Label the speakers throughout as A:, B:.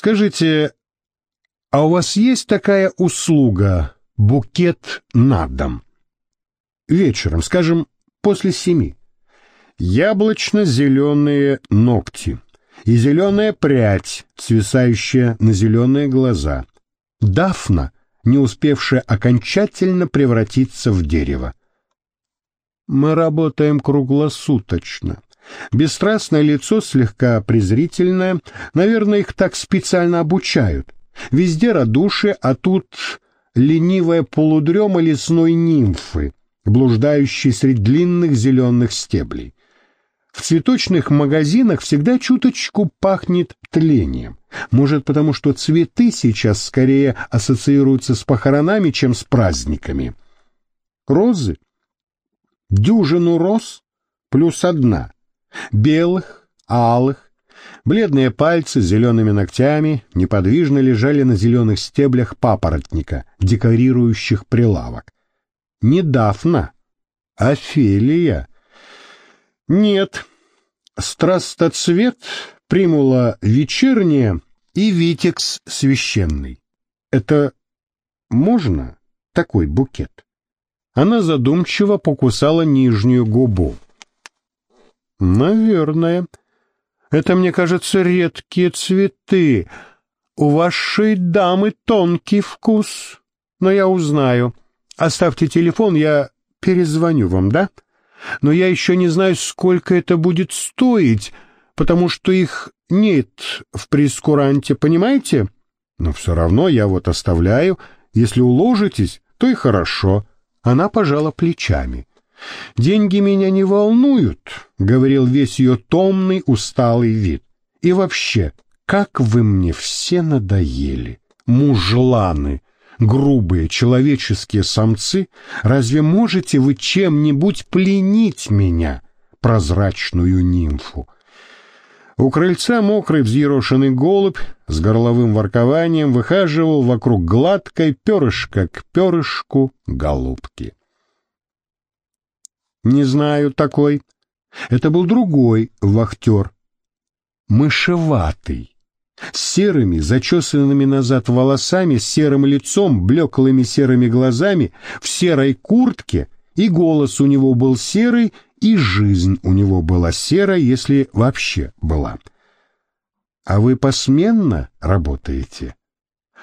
A: Скажите, а у вас есть такая услуга букет на дом? Вечером, скажем, после семи. Яблочно-зеленые ногти и зеленая прядь, свисающая на зеленые глаза. Дафна, не успевшая окончательно превратиться в дерево. Мы работаем круглосуточно. Бесстрастное лицо слегка презрительное, наверное, их так специально обучают. Везде радушие, а тут ленивая полудрема лесной нимфы, блуждающей среди длинных зеленых стеблей. В цветочных магазинах всегда чуточку пахнет тлением. Может, потому что цветы сейчас скорее ассоциируются с похоронами, чем с праздниками. Розы? Дюжину роз плюс одна. Белых, алых, бледные пальцы с зелеными ногтями неподвижно лежали на зеленых стеблях папоротника, декорирующих прилавок. Не Дафна, а Фелия. Нет, страстоцвет, примула вечерняя и витекс священный. Это можно такой букет? Она задумчиво покусала нижнюю губу. Наверное. Это, мне кажется, редкие цветы. У вашей дамы тонкий вкус. Но я узнаю. Оставьте телефон, я перезвоню вам, да? Но я еще не знаю, сколько это будет стоить, потому что их нет в прескуранте, понимаете? Но все равно я вот оставляю. Если уложитесь, то и хорошо. Она пожала плечами. «Деньги меня не волнуют», — говорил весь ее томный, усталый вид. «И вообще, как вы мне все надоели, мужланы, грубые человеческие самцы, разве можете вы чем-нибудь пленить меня, прозрачную нимфу?» У крыльца мокрый взъерошенный голубь с горловым воркованием выхаживал вокруг гладкой перышка к перышку голубки. Не знаю такой. Это был другой вахтер. Мышеватый. С серыми, зачесанными назад волосами, с серым лицом, блеклыми серыми глазами, в серой куртке, и голос у него был серый, и жизнь у него была серая, если вообще была. А вы посменно работаете?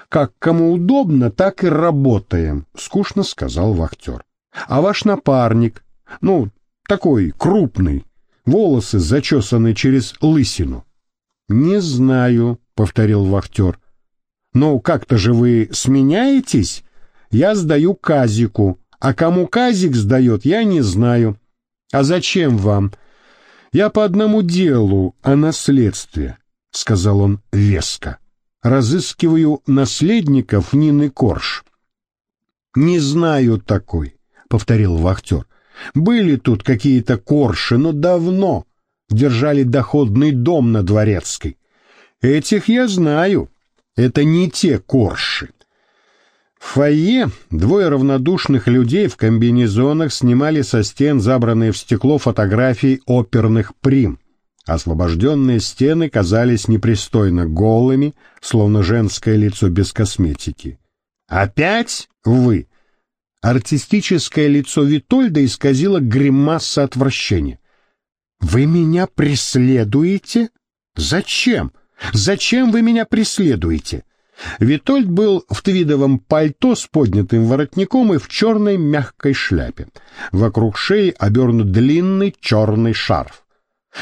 A: Как кому удобно, так и работаем, скучно сказал вахтер. А ваш напарник, ну, такой крупный, волосы зачесаны через лысину. Не знаю, повторил вахтер. Ну, как-то же вы сменяетесь? Я сдаю казику, а кому казик сдает, я не знаю. А зачем вам? Я по одному делу о наследстве, сказал он веско. Разыскиваю наследников Нины Корж. Не знаю такой, повторил вахтер. Были тут какие-то корши, но давно держали доходный дом на Дворецкой. Этих я знаю. Это не те корши. В фойе двое равнодушных людей в комбинезонах снимали со стен забранные в стекло фотографии оперных прим. Освобожденные стены казались непристойно голыми, словно женское лицо без косметики. «Опять вы?» Артистическое лицо Витольда исказило гримаса отвращения. «Вы меня преследуете? Зачем? Зачем вы меня преследуете?» Витольд был в твидовом пальто с поднятым воротником и в черной мягкой шляпе. Вокруг шеи обернут длинный черный шарф.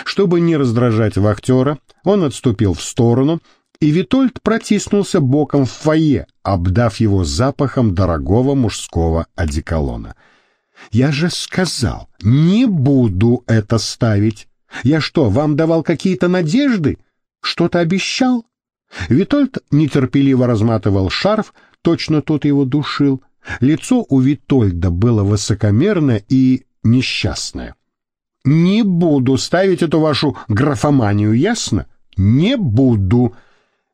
A: Чтобы не раздражать вахтера, он отступил в сторону и Витольд протиснулся боком в фойе, обдав его запахом дорогого мужского одеколона. «Я же сказал, не буду это ставить. Я что, вам давал какие-то надежды? Что-то обещал?» Витольд нетерпеливо разматывал шарф, точно тот его душил. Лицо у Витольда было высокомерное и несчастное. «Не буду ставить эту вашу графоманию, ясно? Не буду!»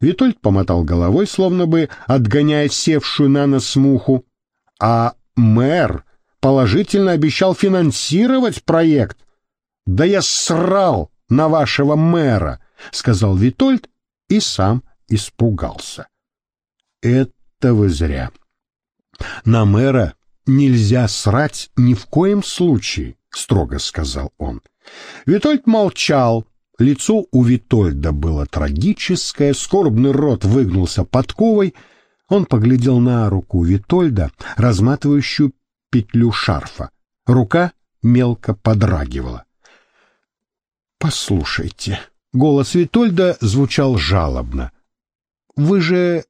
A: Витольд помотал головой, словно бы отгоняя севшую на нос муху. А мэр положительно обещал финансировать проект. «Да я срал на вашего мэра», — сказал Витольд и сам испугался. Это вы зря. На мэра нельзя срать ни в коем случае, строго сказал он. Витольд молчал. Лицо у Витольда было трагическое, скорбный рот выгнулся подковой. Он поглядел на руку Витольда, разматывающую петлю шарфа. Рука мелко подрагивала. «Послушайте», — голос Витольда звучал жалобно, — «вы же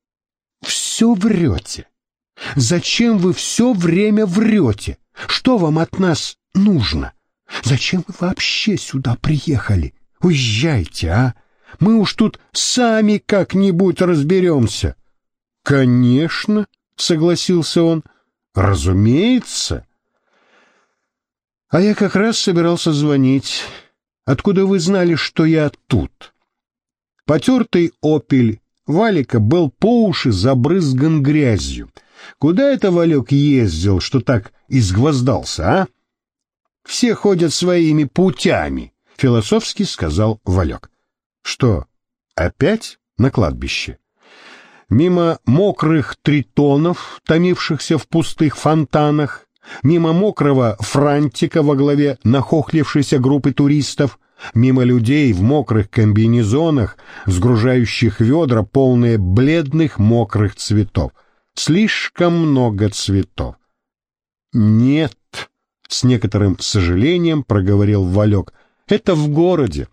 A: все врете. Зачем вы все время врете? Что вам от нас нужно? Зачем вы вообще сюда приехали? Уезжайте, а? Мы уж тут сами как-нибудь разберемся». «Конечно», — согласился он, — «разумеется». А я как раз собирался звонить. Откуда вы знали, что я тут? Потертый опель Валика был по уши забрызган грязью. Куда это Валек ездил, что так изгвоздался, а? Все ходят своими путями, философски сказал Валек. Что, опять на кладбище? Мимо мокрых тритонов, томившихся в пустых фонтанах, мимо мокрого франтика во главе нахохлившейся группы туристов, мимо людей в мокрых комбинезонах, сгружающих ведра, полные бледных мокрых цветов. Слишком много цветов. «Нет», — с некоторым сожалением проговорил Валек, — «это в городе.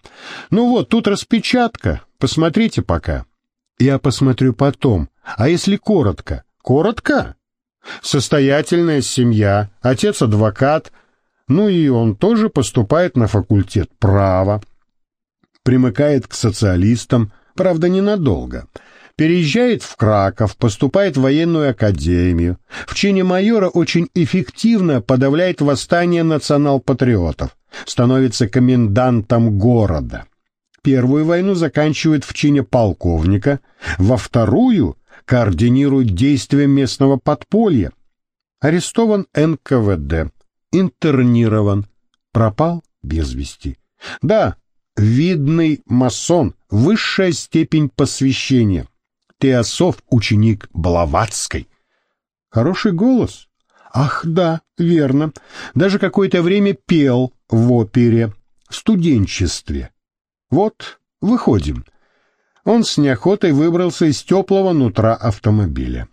A: Ну вот, тут распечатка, посмотрите пока». «Я посмотрю потом. А если коротко?» «Коротко?» Состоятельная семья, отец адвокат, ну и он тоже поступает на факультет права. Примыкает к социалистам, правда, ненадолго. Переезжает в Краков, поступает в военную академию. В чине майора очень эффективно подавляет восстание национал-патриотов. Становится комендантом города. Первую войну заканчивает в чине полковника, во вторую координирует действия местного подполья. Арестован НКВД, интернирован, пропал без вести. Да, видный масон, высшая степень посвящения. Теософ, ученик Блаватской. Хороший голос. Ах, да, верно. Даже какое-то время пел в опере, в студенчестве. Вот, выходим он с неохотой выбрался из теплого нутра автомобиля.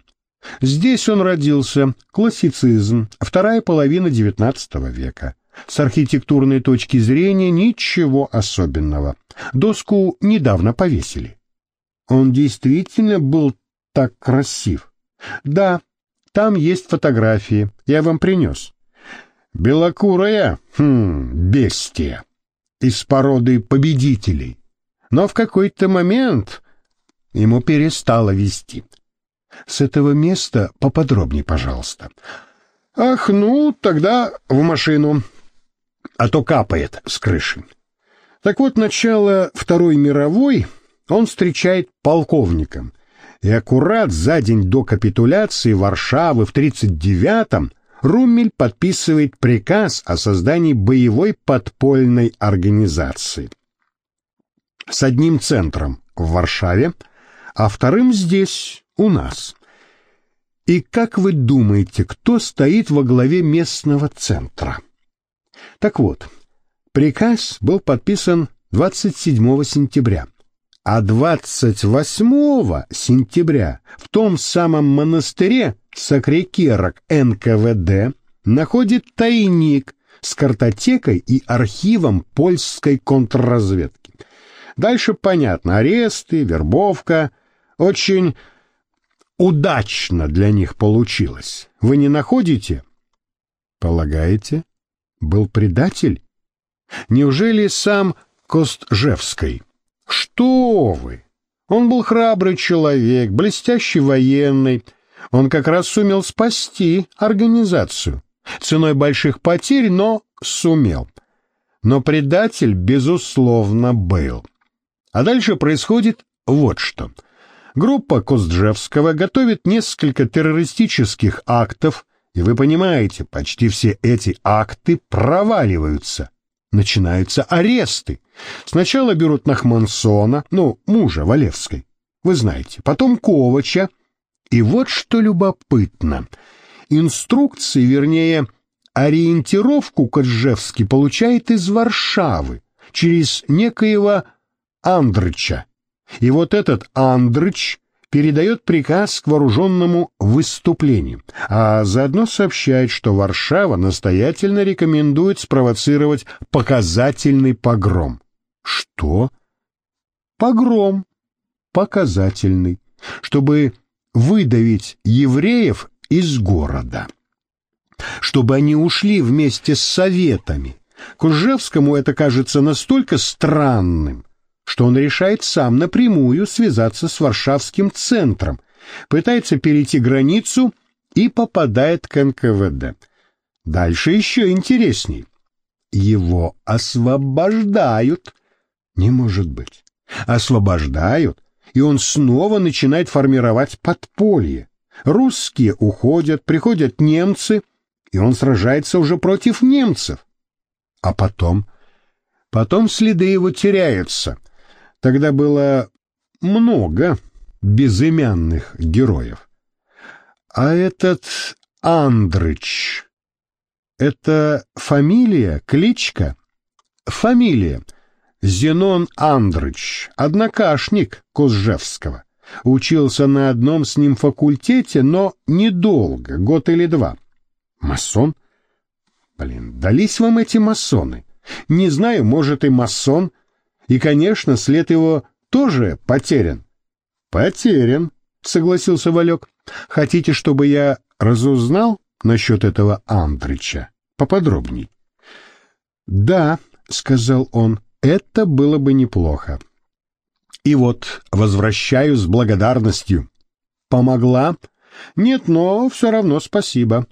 A: Здесь он родился, классицизм, вторая половина XIX века. С архитектурной точки зрения ничего особенного. Доску недавно повесили. Он действительно был так красив. Да, там есть фотографии, я вам принес. Белокурая, хм, бестия, из породы победителей но в какой-то момент ему перестало вести. С этого места поподробнее, пожалуйста. Ах, ну, тогда в машину, а то капает с крыши. Так вот, начало Второй мировой он встречает полковником, и аккурат за день до капитуляции Варшавы в 39-м Руммель подписывает приказ о создании боевой подпольной организации с одним центром в Варшаве, а вторым здесь, у нас. И как вы думаете, кто стоит во главе местного центра? Так вот, приказ был подписан 27 сентября, а 28 сентября в том самом монастыре Сакрекерок НКВД находит тайник с картотекой и архивом польской контрразведки. Дальше понятно, аресты, вербовка. Очень удачно для них получилось. Вы не находите? Полагаете, был предатель? Неужели сам Костжевский? Что вы? Он был храбрый человек, блестящий военный. Он как раз сумел спасти организацию. Ценой больших потерь, но сумел. Но предатель, безусловно, был. А дальше происходит вот что. Группа Костжевского готовит несколько террористических актов, и вы понимаете, почти все эти акты проваливаются. Начинаются аресты. Сначала берут Нахмансона, ну, мужа Валевской. вы знаете, потом Ковача. И вот что любопытно. Инструкции, вернее, ориентировку Коджевский получает из Варшавы через некоего Андрыча. И вот этот Андрыч передает приказ к вооруженному выступлению, а заодно сообщает, что Варшава настоятельно рекомендует спровоцировать показательный погром. Что? Погром. Показательный. Чтобы выдавить евреев из города. Чтобы они ушли вместе с советами. Кужевскому это кажется настолько странным, что он решает сам напрямую связаться с Варшавским центром, пытается перейти границу и попадает к НКВД. Дальше еще интересней. Его освобождают. Не может быть. Освобождают, и он снова начинает формировать подполье. Русские уходят, приходят немцы, и он сражается уже против немцев. А потом? Потом следы его теряются. Тогда было много безымянных героев. А этот Андрыч — это фамилия, кличка? Фамилия. Зенон Андрыч, однокашник Козжевского. Учился на одном с ним факультете, но недолго, год или два. Масон? Блин, дались вам эти масоны. Не знаю, может и масон — и, конечно, след его тоже потерян. Потерян, согласился Валек. Хотите, чтобы я разузнал насчет этого Андрича? Поподробней. Да, сказал он, это было бы неплохо. И вот возвращаю с благодарностью. Помогла? Нет, но все равно спасибо.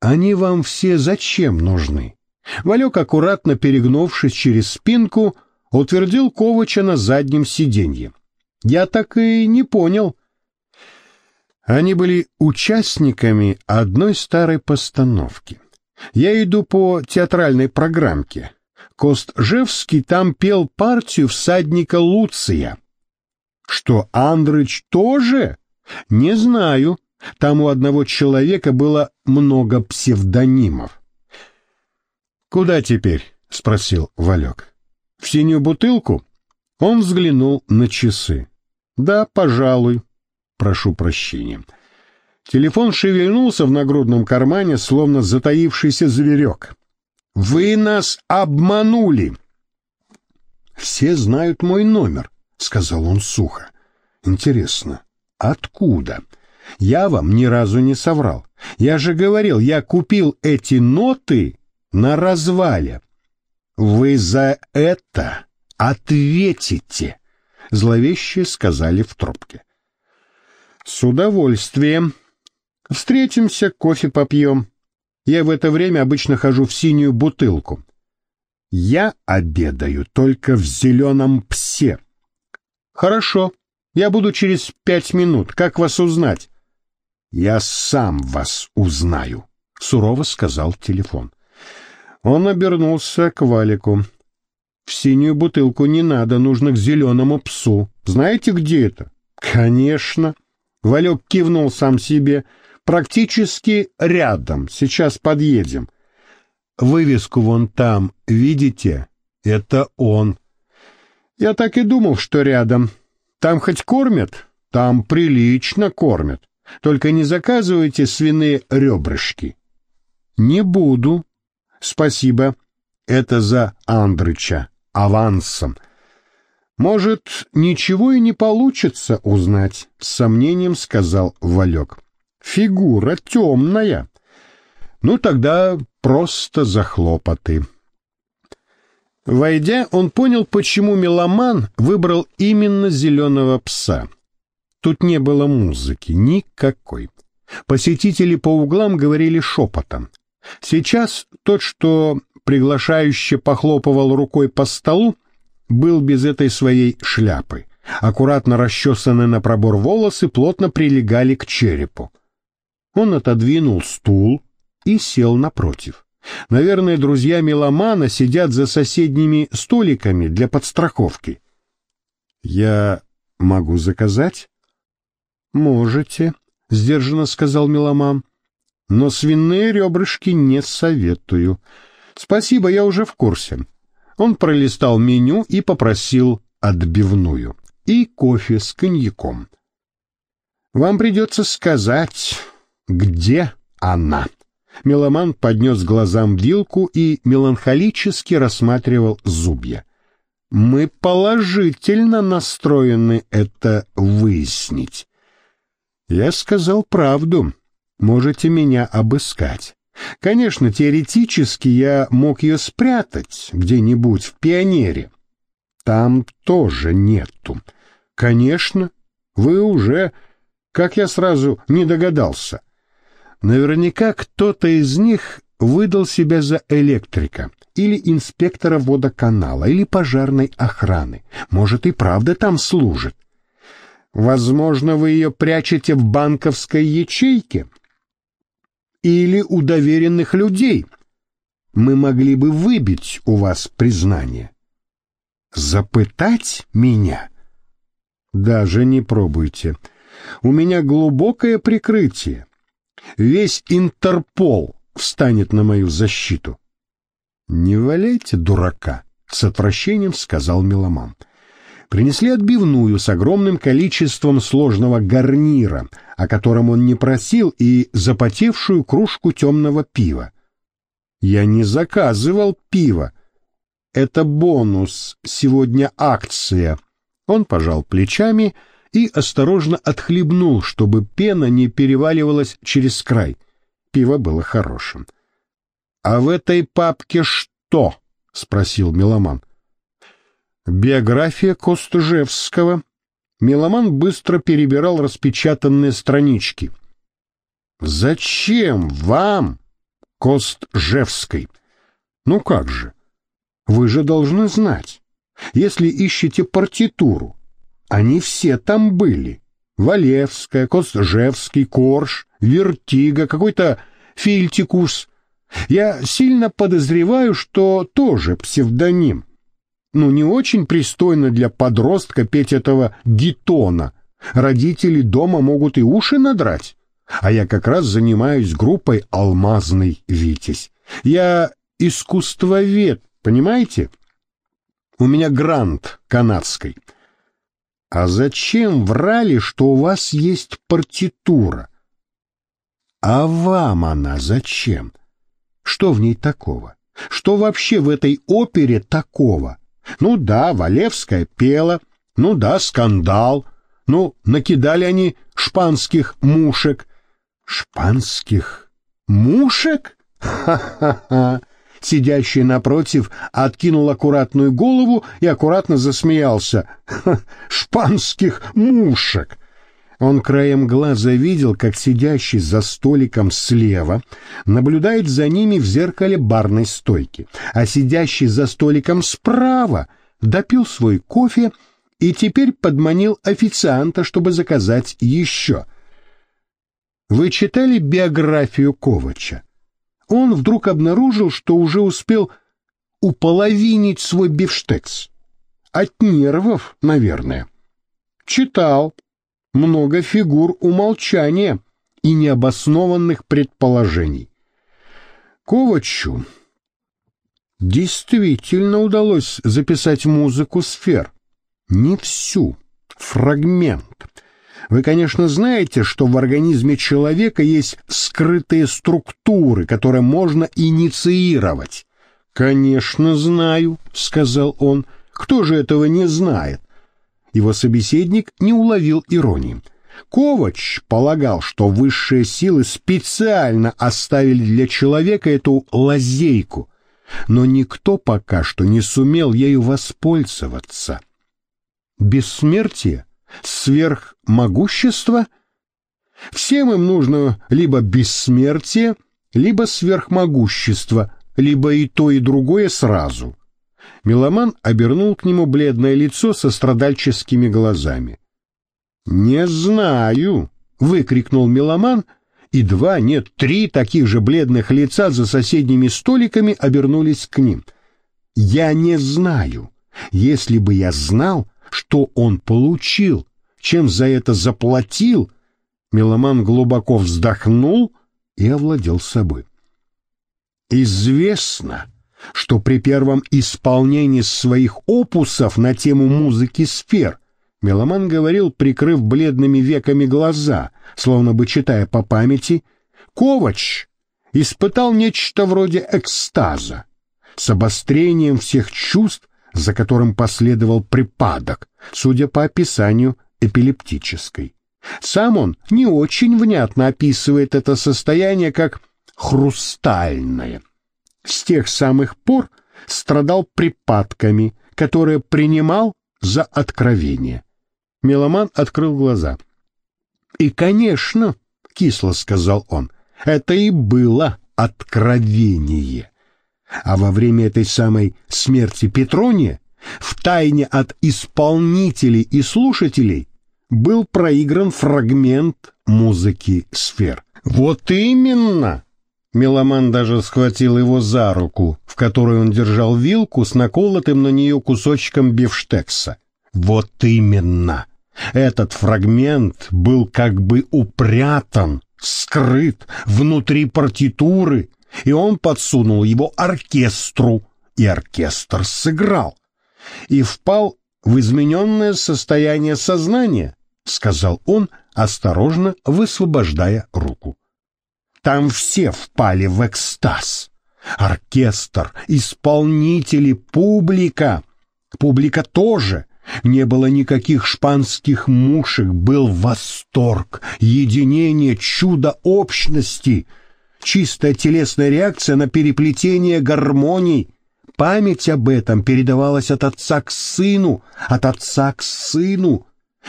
A: Они вам все зачем нужны? Валек, аккуратно перегнувшись через спинку, утвердил Ковача на заднем сиденье. Я так и не понял. Они были участниками одной старой постановки. Я иду по театральной программке. Костжевский там пел партию всадника Луция. Что, Андрыч тоже? Не знаю. Там у одного человека было много псевдонимов. «Куда теперь?» — спросил Валек в синюю бутылку? Он взглянул на часы. Да, пожалуй. Прошу прощения. Телефон шевельнулся в нагрудном кармане, словно затаившийся зверек. «Вы нас обманули!» «Все знают мой номер», — сказал он сухо. «Интересно, откуда? Я вам ни разу не соврал. Я же говорил, я купил эти ноты на развале. «Вы за это ответите!» — зловеще сказали в трубке. «С удовольствием. Встретимся, кофе попьем. Я в это время обычно хожу в синюю бутылку. Я обедаю только в зеленом псе». «Хорошо, я буду через пять минут. Как вас узнать?» «Я сам вас узнаю», — сурово сказал телефон. Он обернулся к Валику. «В синюю бутылку не надо, нужно к зеленому псу. Знаете, где это?» «Конечно». Валек кивнул сам себе. «Практически рядом. Сейчас подъедем». «Вывеску вон там, видите? Это он». «Я так и думал, что рядом. Там хоть кормят?» «Там прилично кормят. Только не заказывайте свиные ребрышки». «Не буду», Спасибо. Это за Андрыча. Авансом. Может, ничего и не получится узнать, с сомнением сказал Валек. Фигура темная. Ну, тогда просто за хлопоты. Войдя, он понял, почему меломан выбрал именно зеленого пса. Тут не было музыки, никакой. Посетители по углам говорили шепотом. Сейчас тот, что приглашающе похлопывал рукой по столу, был без этой своей шляпы. Аккуратно расчесанные на пробор волосы плотно прилегали к черепу. Он отодвинул стул и сел напротив. Наверное, друзья меломана сидят за соседними столиками для подстраховки. «Я Могу заказать? Можете, сдержанно сказал Меломан. Но свиные ребрышки не советую. Спасибо, я уже в курсе. Он пролистал меню и попросил отбивную и кофе с коньяком. Вам придется сказать, где она. Меломан поднес глазам вилку и меланхолически рассматривал зубья. Мы положительно настроены это выяснить. Я сказал правду. Можете меня обыскать. Конечно, теоретически я мог ее спрятать где-нибудь в пионере. Там тоже нету. Конечно, вы уже... Как я сразу не догадался. Наверняка кто-то из них выдал себя за электрика или инспектора водоканала или пожарной охраны. Может, и правда там служит. Возможно, вы ее прячете в банковской ячейке или у доверенных людей. Мы могли бы выбить у вас признание. Запытать меня? Даже не пробуйте. У меня глубокое прикрытие. Весь Интерпол встанет на мою защиту. Не валяйте дурака, с отвращением сказал Меломан. Принесли отбивную с огромным количеством сложного гарнира, о котором он не просил, и запотевшую кружку темного пива. Я не заказывал пива. Это бонус, сегодня акция. Он пожал плечами и осторожно отхлебнул, чтобы пена не переваливалась через край. Пиво было хорошим. — А в этой папке что? — спросил Меломан. — Биография Костужевского. Меломан быстро перебирал распечатанные странички. — Зачем вам Костжевский? Ну как же? Вы же должны знать. Если ищете партитуру, они все там были. Валевская, Костжевский, Корж, Вертига, какой-то Фильтикус. Я сильно подозреваю, что тоже псевдоним. Ну, не очень пристойно для подростка петь этого гитона. Родители дома могут и уши надрать. А я как раз занимаюсь группой «Алмазный Витязь». Я искусствовед, понимаете? У меня грант канадской — а зачем врали, что у вас есть партитура? А вам она зачем? Что в ней такого? Что вообще в этой опере такого? Ну да, Валевская пела, ну да, скандал, ну, накидали они шпанских мушек. Шпанских мушек? Ха-ха-ха! Сидящий напротив откинул аккуратную голову и аккуратно засмеялся. «Шпанских мушек!» Он краем глаза видел, как сидящий за столиком слева наблюдает за ними в зеркале барной стойки, а сидящий за столиком справа допил свой кофе и теперь подманил официанта, чтобы заказать еще. Вы читали биографию Ковача? он вдруг обнаружил, что уже успел уполовинить свой бифштекс. От нервов, наверное. Читал. Много фигур умолчания и необоснованных предположений. Ковачу действительно удалось записать музыку сфер. Не всю, фрагмент. Вы, конечно, знаете, что в организме человека есть скрытые структуры, которые можно инициировать. Конечно, знаю, сказал он. Кто же этого не знает? Его собеседник не уловил иронии. Ковач полагал, что высшие силы специально оставили для человека эту лазейку, но никто пока что не сумел ею воспользоваться. Бессмертие Сверхмогущество? Всем им нужно либо бессмертие, либо сверхмогущество, либо и то, и другое сразу. Меломан обернул к нему бледное лицо со страдальческими глазами. «Не знаю!» — выкрикнул Меломан, и два, нет, три таких же бледных лица за соседними столиками обернулись к ним. «Я не знаю. Если бы я знал, что он получил чем за это заплатил, меломан глубоко вздохнул и овладел собой. Известно, что при первом исполнении своих опусов на тему музыки сфер меломан говорил, прикрыв бледными веками глаза, словно бы читая по памяти, Ковач испытал нечто вроде экстаза, с обострением всех чувств, за которым последовал припадок, судя по описанию эпилептической. Сам он не очень внятно описывает это состояние как «хрустальное». С тех самых пор страдал припадками, которые принимал за откровение. Меломан открыл глаза. «И, конечно, — кисло сказал он, — это и было откровение. А во время этой самой смерти Петрония в тайне от исполнителей и слушателей был проигран фрагмент музыки сфер. Вот именно! Меломан даже схватил его за руку, в которой он держал вилку с наколотым на нее кусочком бифштекса. Вот именно! Этот фрагмент был как бы упрятан, скрыт внутри партитуры, и он подсунул его оркестру, и оркестр сыграл, и впал в измененное состояние сознания, сказал он, осторожно высвобождая руку. Там все впали в экстаз. Оркестр, исполнители, публика. Публика тоже. Не было никаких шпанских мушек, был восторг, единение, чудо общности — чистая телесная реакция на переплетение гармоний. Память об этом передавалась от отца к сыну, от отца к сыну.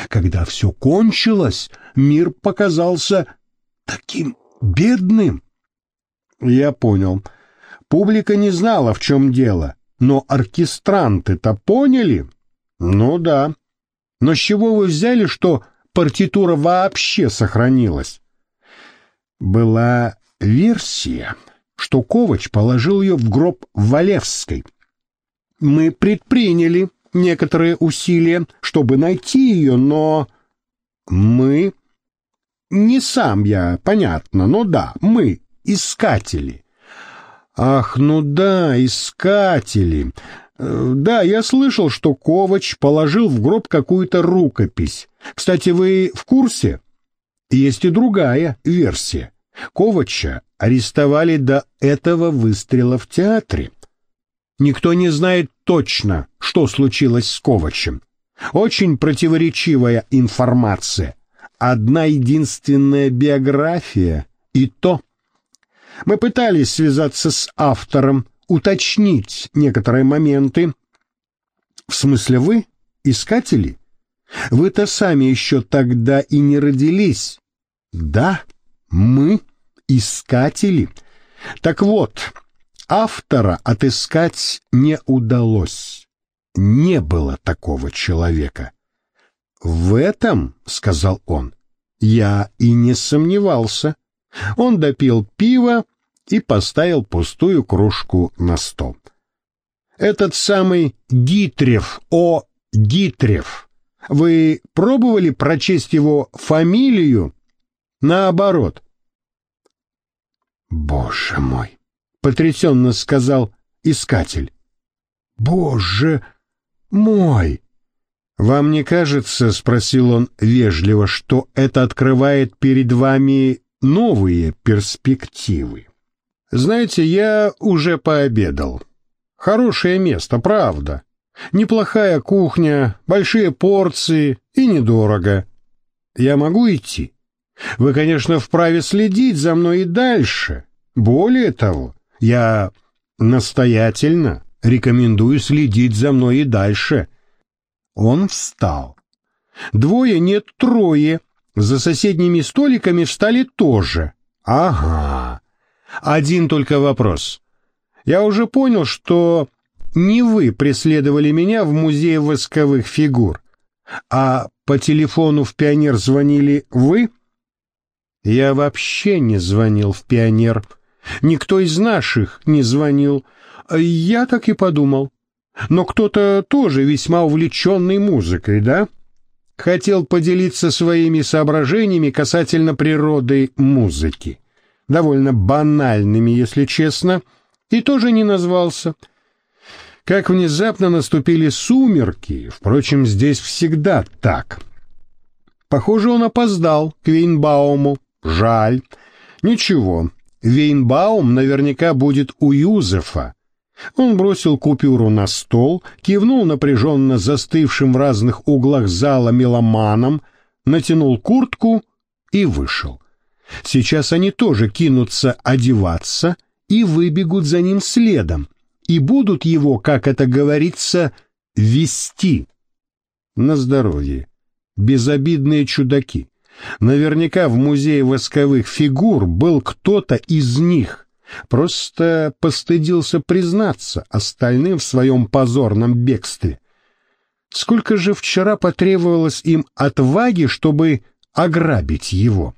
A: Когда все кончилось, мир показался таким бедным. Я понял. Публика не знала, в чем дело, но оркестранты-то поняли. Ну да. Но с чего вы взяли, что партитура вообще сохранилась? Была версия, что Ковач положил ее в гроб Валевской. Мы предприняли некоторые усилия, чтобы найти ее, но... Мы... Не сам я, понятно, но да, мы, искатели. Ах, ну да, искатели. Э, да, я слышал, что Ковач положил в гроб какую-то рукопись. Кстати, вы в курсе? Есть и другая версия. Ковача арестовали до этого выстрела в театре. Никто не знает точно, что случилось с Ковачем. Очень противоречивая информация. Одна единственная биография, и то. Мы пытались связаться с автором, уточнить некоторые моменты. В смысле вы, искатели? Вы-то сами еще тогда и не родились. Да, мы искатели. Так вот, автора отыскать не удалось. Не было такого человека. В этом, сказал он, я и не сомневался. Он допил пиво и поставил пустую кружку на стол. Этот самый Дитрев, о, Дитрев, вы пробовали прочесть его фамилию? Наоборот, «Боже мой!» — потрясенно сказал искатель. «Боже мой!» «Вам не кажется, — спросил он вежливо, — что это открывает перед вами новые перспективы? Знаете, я уже пообедал. Хорошее место, правда. Неплохая кухня, большие порции и недорого. Я могу идти?» Вы, конечно, вправе следить за мной и дальше. Более того, я настоятельно рекомендую следить за мной и дальше. Он встал. Двое, нет, трое. За соседними столиками встали тоже. Ага. Один только вопрос. Я уже понял, что не вы преследовали меня в музее восковых фигур, а по телефону в «Пионер» звонили вы — я вообще не звонил в «Пионер». Никто из наших не звонил. Я так и подумал. Но кто-то тоже весьма увлеченный музыкой, да? хотел поделиться своими соображениями касательно природы музыки. Довольно банальными, если честно, и тоже не назвался. Как внезапно наступили сумерки, впрочем, здесь всегда так. Похоже, он опоздал к Вейнбауму. Жаль. Ничего, Вейнбаум наверняка будет у Юзефа. Он бросил купюру на стол, кивнул напряженно застывшим в разных углах зала меломаном, натянул куртку и вышел. Сейчас они тоже кинутся одеваться и выбегут за ним следом, и будут его, как это говорится, вести. На здоровье. Безобидные чудаки. Наверняка в музее восковых фигур был кто-то из них, Просто постыдился признаться остальным в своем позорном бегстве. Сколько же вчера потребовалось им отваги, чтобы ограбить его?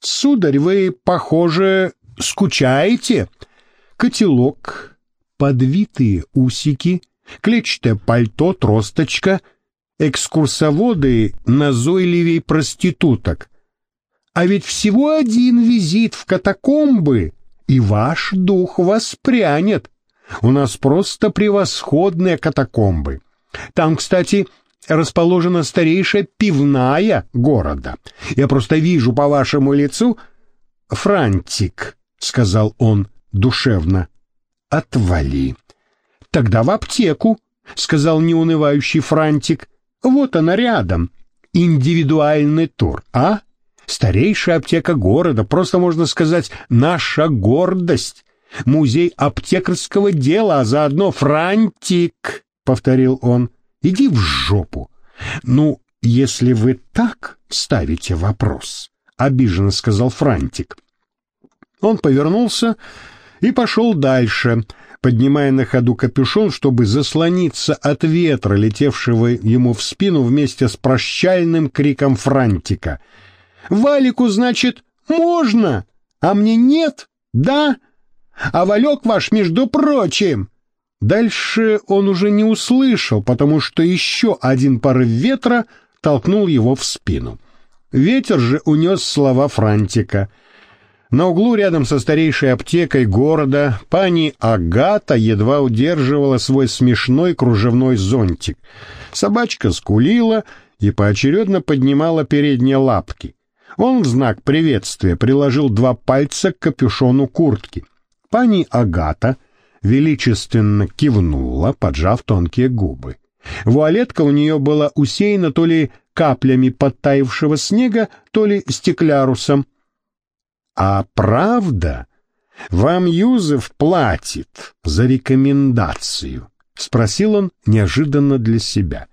A: «Сударь, вы, похоже, скучаете?» Котелок, подвитые усики, клетчатое пальто, тросточка, экскурсоводы назойливей проституток. А ведь всего один визит в катакомбы и ваш дух воспрянет. У нас просто превосходные катакомбы. Там, кстати, расположена старейшая пивная города. Я просто вижу по вашему лицу... Франтик, — сказал он душевно, — отвали. Тогда в аптеку, — сказал неунывающий Франтик. Вот она рядом. Индивидуальный тур, а? Старейшая аптека города, просто можно сказать, наша гордость. Музей аптекарского дела, а заодно франтик, — повторил он. Иди в жопу. Ну, если вы так ставите вопрос, — обиженно сказал Франтик. Он повернулся и пошел дальше, поднимая на ходу капюшон, чтобы заслониться от ветра, летевшего ему в спину вместе с прощальным криком Франтика — Валику, значит, можно, а мне нет, да? А Валек ваш, между прочим. Дальше он уже не услышал, потому что еще один порыв ветра толкнул его в спину. Ветер же унес слова Франтика. На углу рядом со старейшей аптекой города пани Агата едва удерживала свой смешной кружевной зонтик. Собачка скулила и поочередно поднимала передние лапки. Он в знак приветствия приложил два пальца к капюшону куртки. Пани Агата величественно кивнула, поджав тонкие губы. Вуалетка у нее была усеяна то ли каплями подтаившего снега, то ли стеклярусом. — А правда, вам Юзеф платит за рекомендацию? — спросил он неожиданно для себя.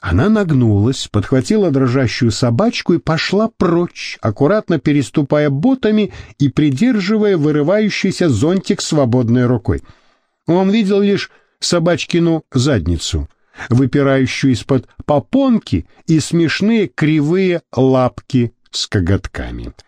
A: Она нагнулась, подхватила дрожащую собачку и пошла прочь, аккуратно переступая ботами и придерживая вырывающийся зонтик свободной рукой. Он видел лишь собачкину задницу, выпирающую из-под попонки и смешные кривые лапки с коготками —